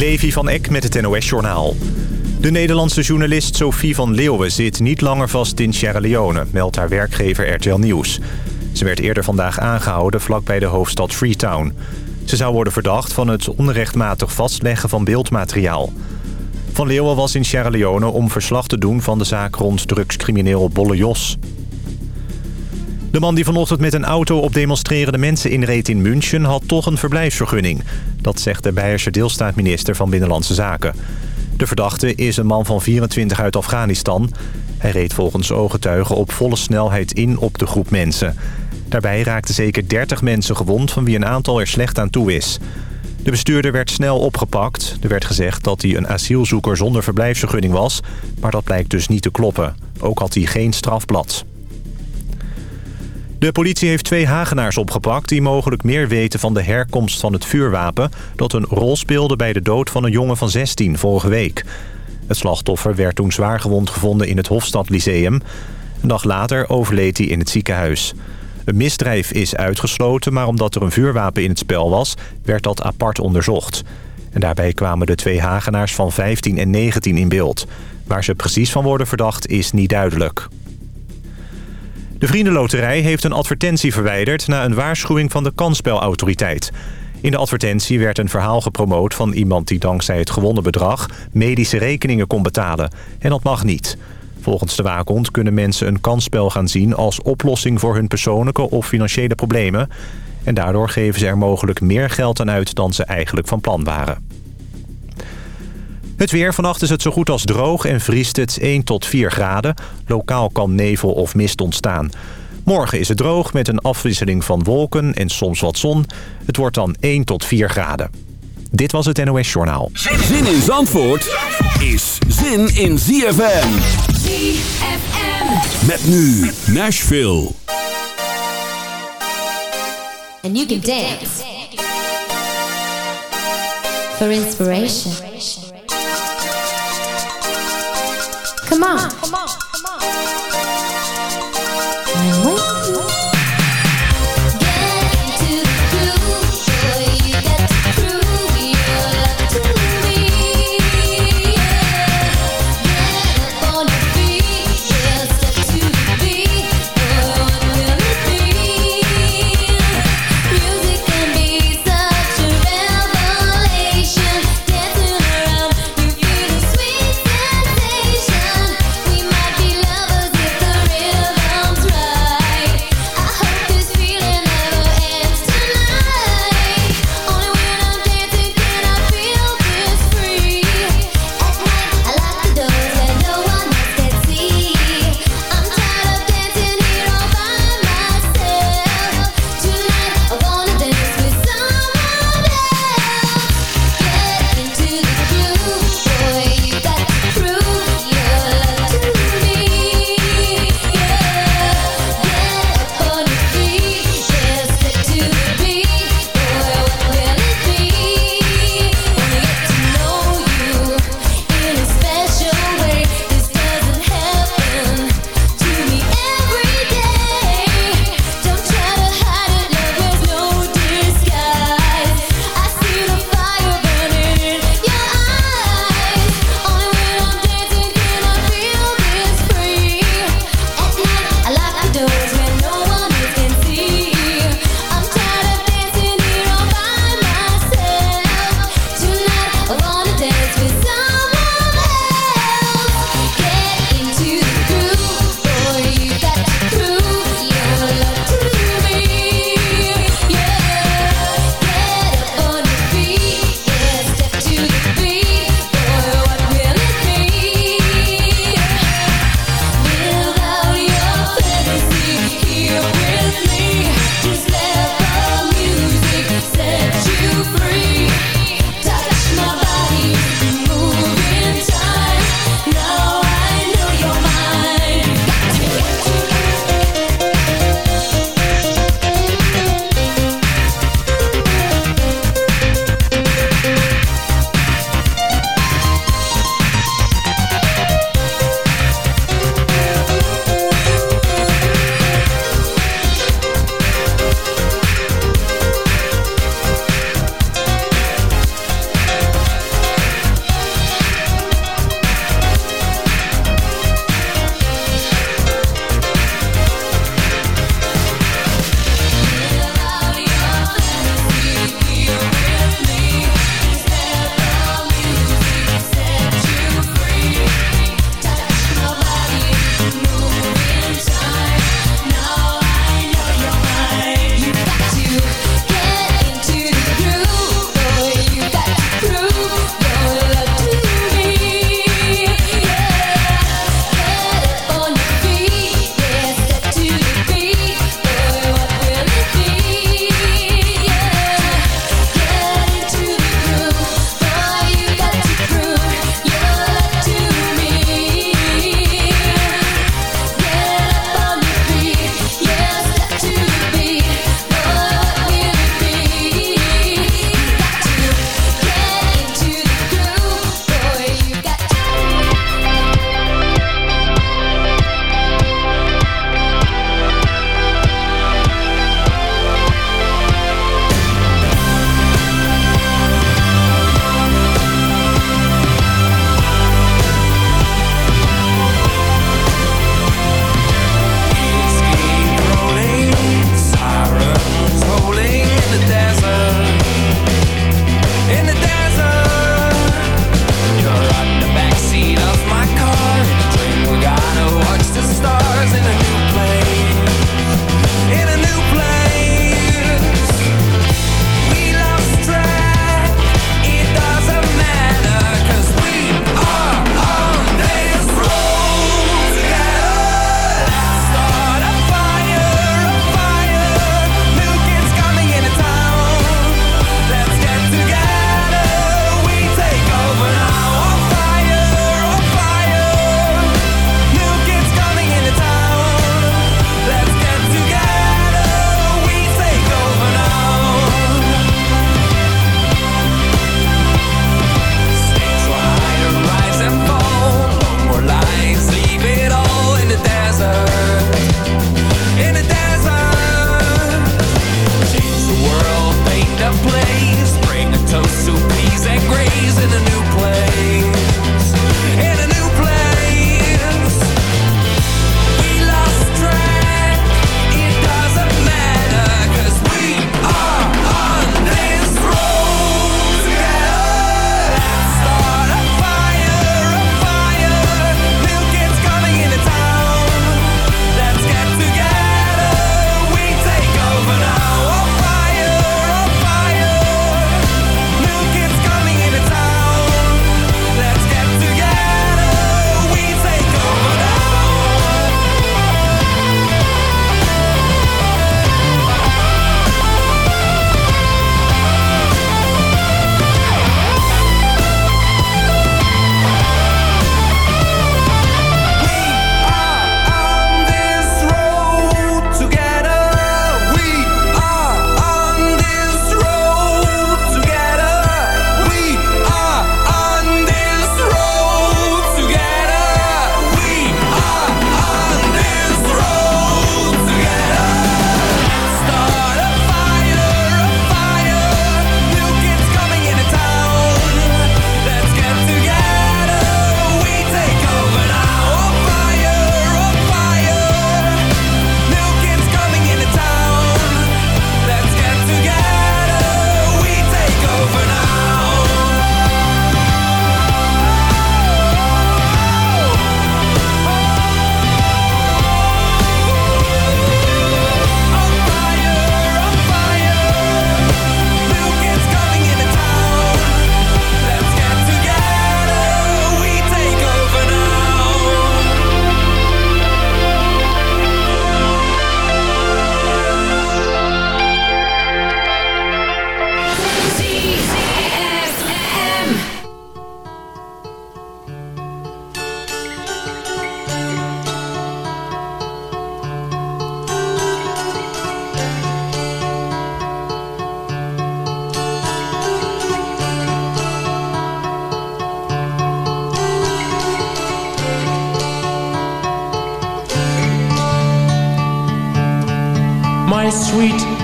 Levi van Eck met het NOS-journaal. De Nederlandse journalist Sophie van Leeuwen zit niet langer vast in Sierra Leone... meldt haar werkgever RTL Nieuws. Ze werd eerder vandaag aangehouden vlakbij de hoofdstad Freetown. Ze zou worden verdacht van het onrechtmatig vastleggen van beeldmateriaal. Van Leeuwen was in Sierra Leone om verslag te doen van de zaak rond drugscrimineel Bolle Jos. De man die vanochtend met een auto op demonstrerende mensen inreed in München... had toch een verblijfsvergunning. Dat zegt de Beierse deelstaatminister van Binnenlandse Zaken. De verdachte is een man van 24 uit Afghanistan. Hij reed volgens ooggetuigen op volle snelheid in op de groep mensen. Daarbij raakten zeker 30 mensen gewond van wie een aantal er slecht aan toe is. De bestuurder werd snel opgepakt. Er werd gezegd dat hij een asielzoeker zonder verblijfsvergunning was... maar dat blijkt dus niet te kloppen. Ook had hij geen strafblad. De politie heeft twee Hagenaars opgepakt... die mogelijk meer weten van de herkomst van het vuurwapen... dat een rol speelde bij de dood van een jongen van 16 vorige week. Het slachtoffer werd toen zwaargewond gevonden in het Hofstad Lyceum. Een dag later overleed hij in het ziekenhuis. Een misdrijf is uitgesloten, maar omdat er een vuurwapen in het spel was... werd dat apart onderzocht. En daarbij kwamen de twee Hagenaars van 15 en 19 in beeld. Waar ze precies van worden verdacht is niet duidelijk. De Vriendenloterij heeft een advertentie verwijderd... na een waarschuwing van de kansspelautoriteit. In de advertentie werd een verhaal gepromoot van iemand die dankzij het gewonnen bedrag... medische rekeningen kon betalen. En dat mag niet. Volgens de waakhond kunnen mensen een kansspel gaan zien... als oplossing voor hun persoonlijke of financiële problemen. En daardoor geven ze er mogelijk meer geld aan uit dan ze eigenlijk van plan waren. Het weer. Vannacht is het zo goed als droog en vriest het 1 tot 4 graden. Lokaal kan nevel of mist ontstaan. Morgen is het droog met een afwisseling van wolken en soms wat zon. Het wordt dan 1 tot 4 graden. Dit was het NOS Journaal. Zin in Zandvoort is zin in ZFM. ZFM. Met nu Nashville. And you can dance. For inspiration. Come on. Come on.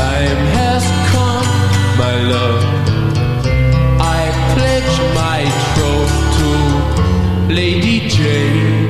time has come, my love. I pledge my troth to Lady Jane.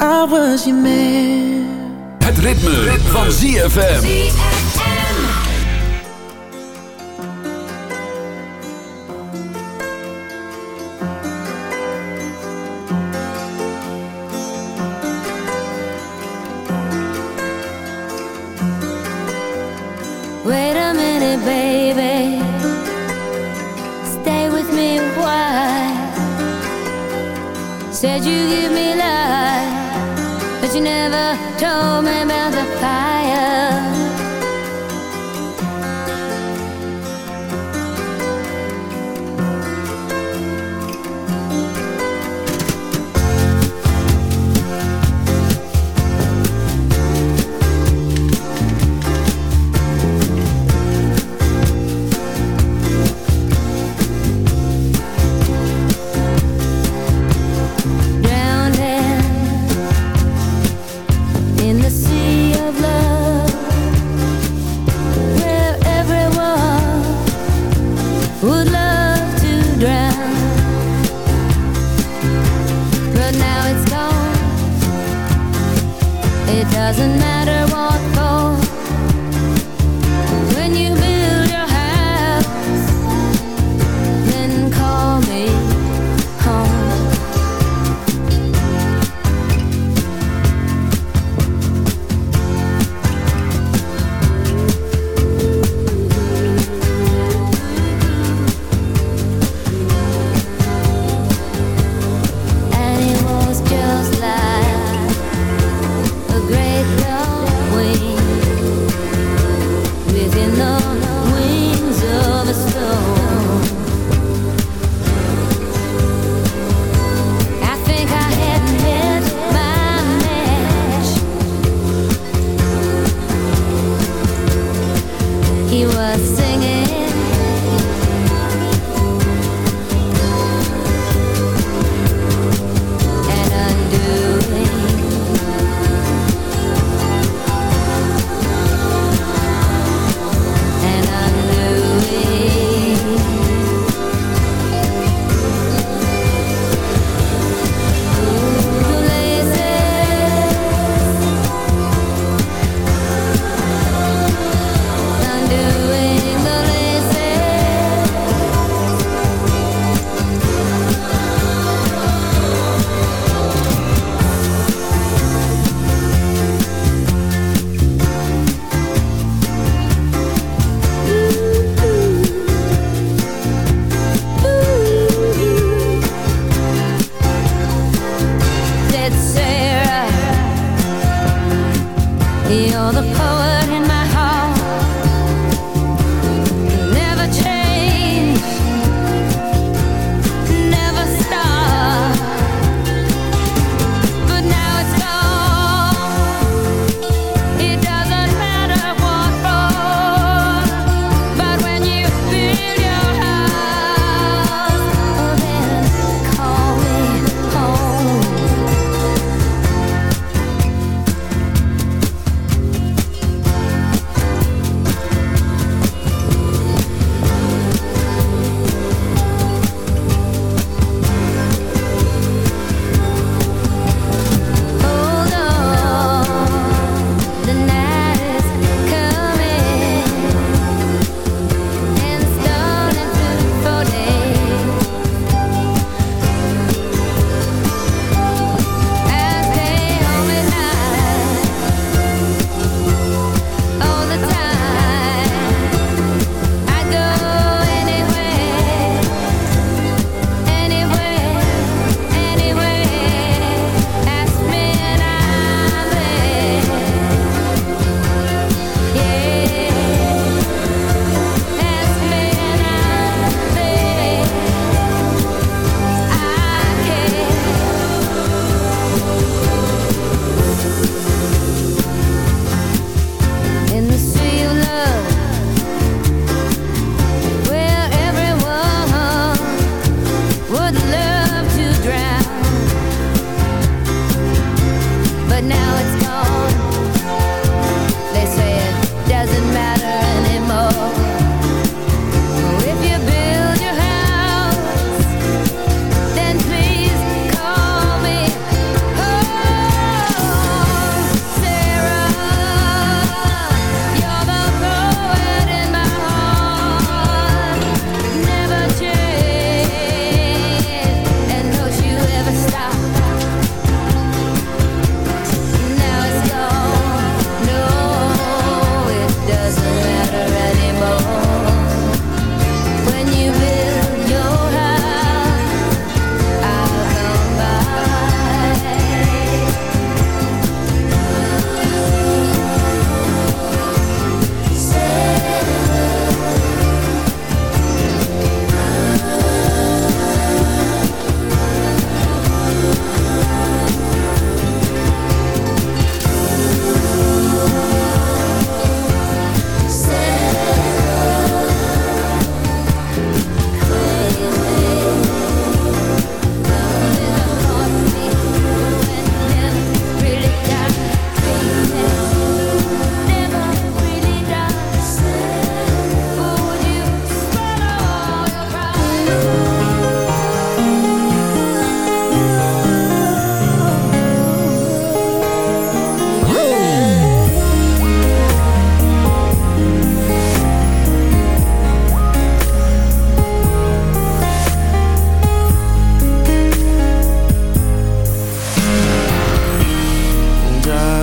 I was your man. Het ritme, ritme. van ZFM. Wait a minute, baby. Stay with me while. Said you give me but you never told me about the fire.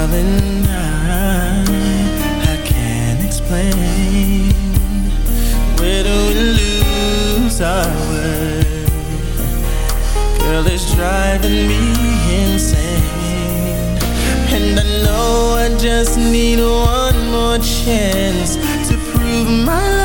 I, I can't explain. Where do we lose our? Girl, it's driving me insane. And I know I just need one more chance To prove my love.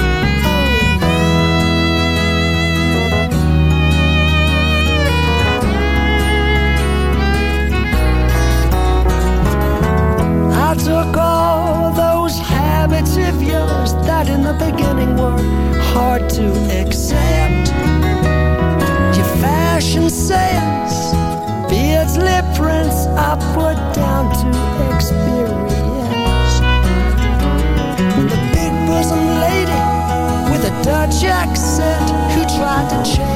took all those habits of yours that in the beginning were hard to accept. Your fashion sales, Beardsley prints, put down to experience. The big bosom lady with a Dutch accent who tried to change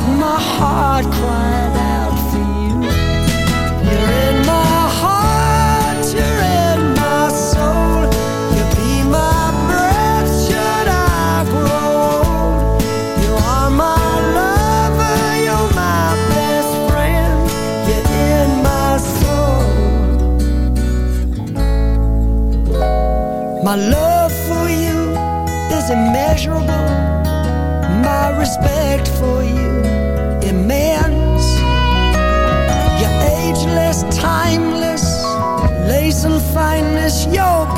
heard my heart cry This your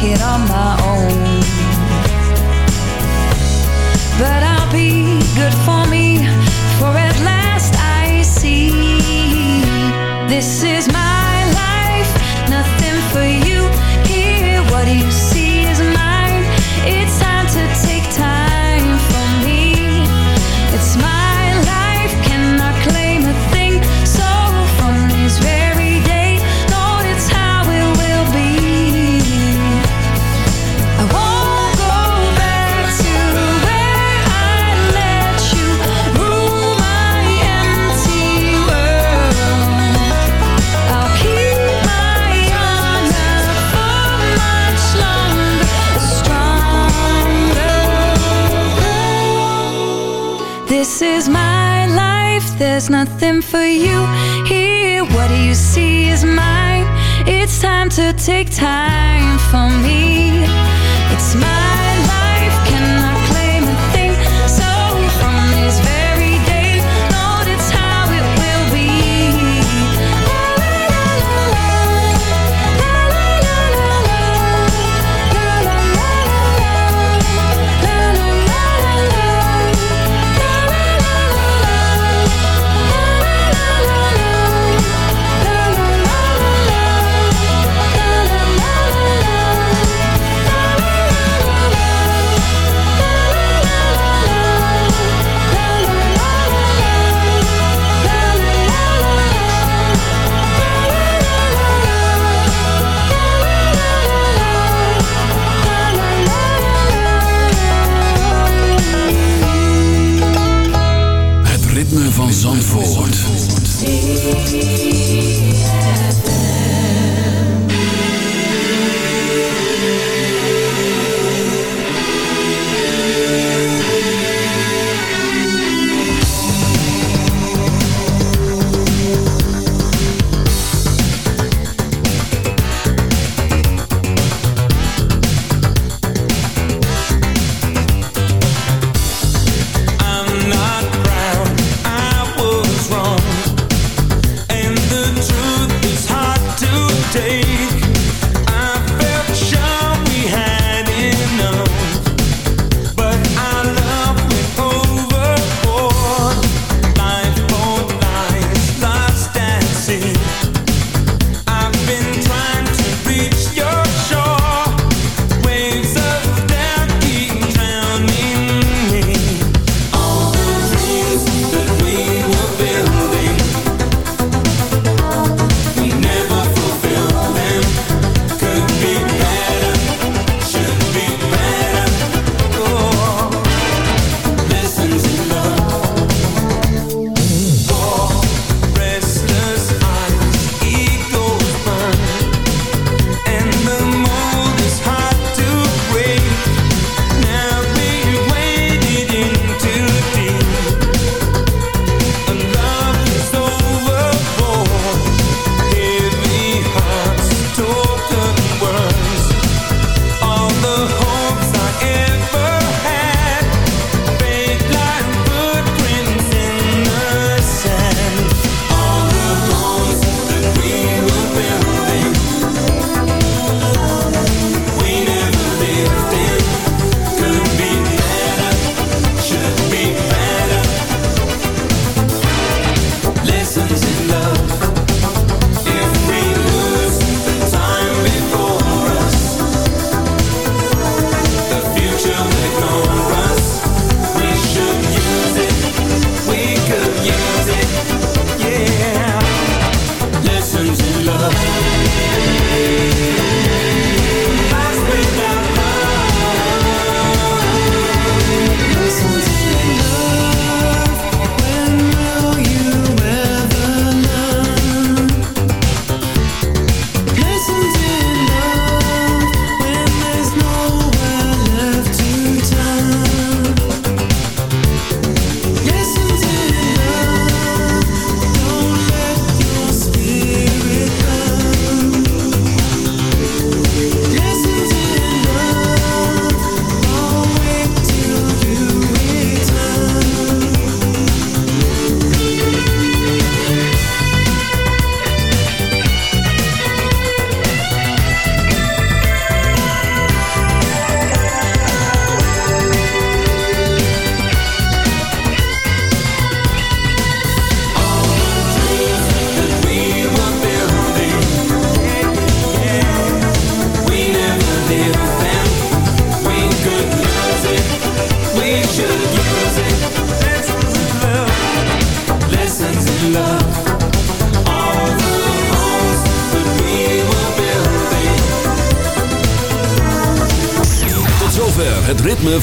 Make it on my own. Listen, listen.